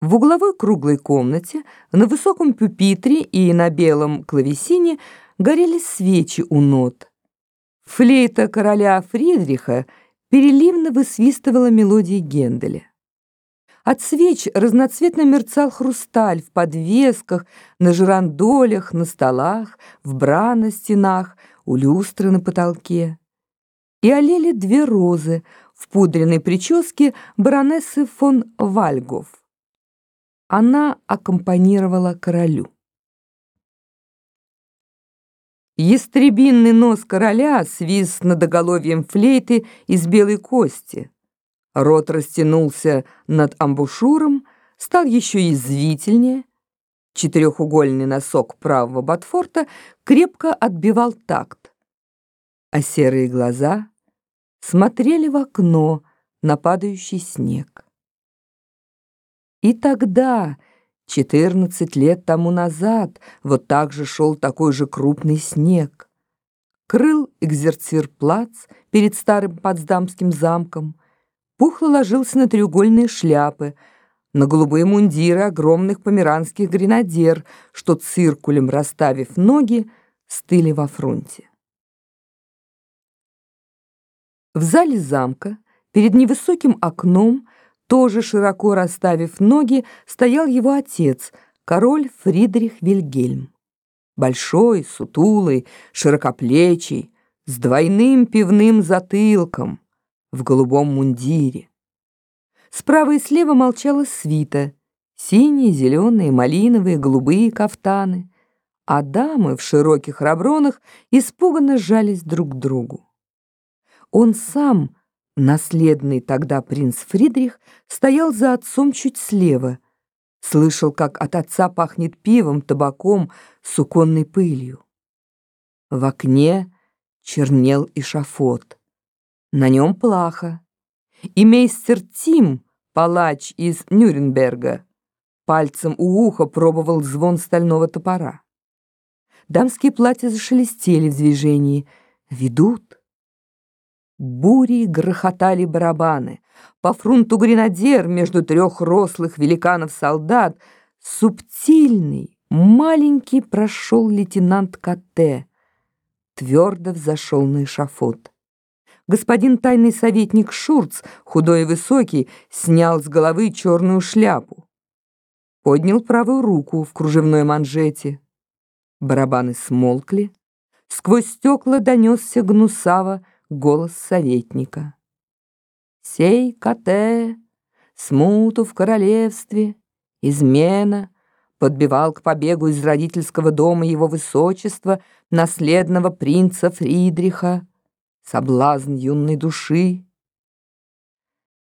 В угловой круглой комнате на высоком пюпитре и на белом клавесине горели свечи у нот. Флейта короля Фридриха переливно высвистывала мелодии Генделя. От свеч разноцветно мерцал хрусталь в подвесках, на жирандолях, на столах, в бра на стенах, у люстры на потолке. И олели две розы в пудренной прическе баронессы фон Вальгов. Она аккомпанировала королю. Ястребинный нос короля свис над оголовьем флейты из белой кости. Рот растянулся над амбушюром, стал еще язвительнее. Четырехугольный носок правого ботфорта крепко отбивал такт, а серые глаза смотрели в окно на падающий снег. И тогда, четырнадцать лет тому назад, вот так же шел такой же крупный снег. Крыл экзерцирплац перед старым Потсдамским замком, пухло ложился на треугольные шляпы, на голубые мундиры огромных померанских гренадер, что циркулем расставив ноги, стыли во фронте. В зале замка, перед невысоким окном, тоже широко расставив ноги, стоял его отец, король Фридрих Вильгельм. Большой, сутулый, широкоплечий, с двойным пивным затылком, в голубом мундире. Справа и слева молчала свита, синие, зеленые, малиновые, голубые кафтаны, а дамы в широких рабронах испуганно сжались друг к другу. Он сам, наследный тогда принц Фридрих, стоял за отцом чуть слева, слышал, как от отца пахнет пивом, табаком, суконной пылью. В окне чернел и шафот. На нем плаха. И мейстер Тим, палач из Нюрнберга, пальцем у уха пробовал звон стального топора. Дамские платья зашелестели в движении. Ведут. Бури грохотали барабаны. По фронту гренадер между трех рослых великанов-солдат субтильный, маленький прошел лейтенант Катте. Твердо взошел на эшафот. Господин тайный советник Шурц, худой и высокий, снял с головы черную шляпу. Поднял правую руку в кружевной манжете. Барабаны смолкли. Сквозь стекла донесся гнусаво голос советника. «Сей коте, смуту в королевстве, измена» подбивал к побегу из родительского дома его высочества, наследного принца Фридриха, соблазн юной души,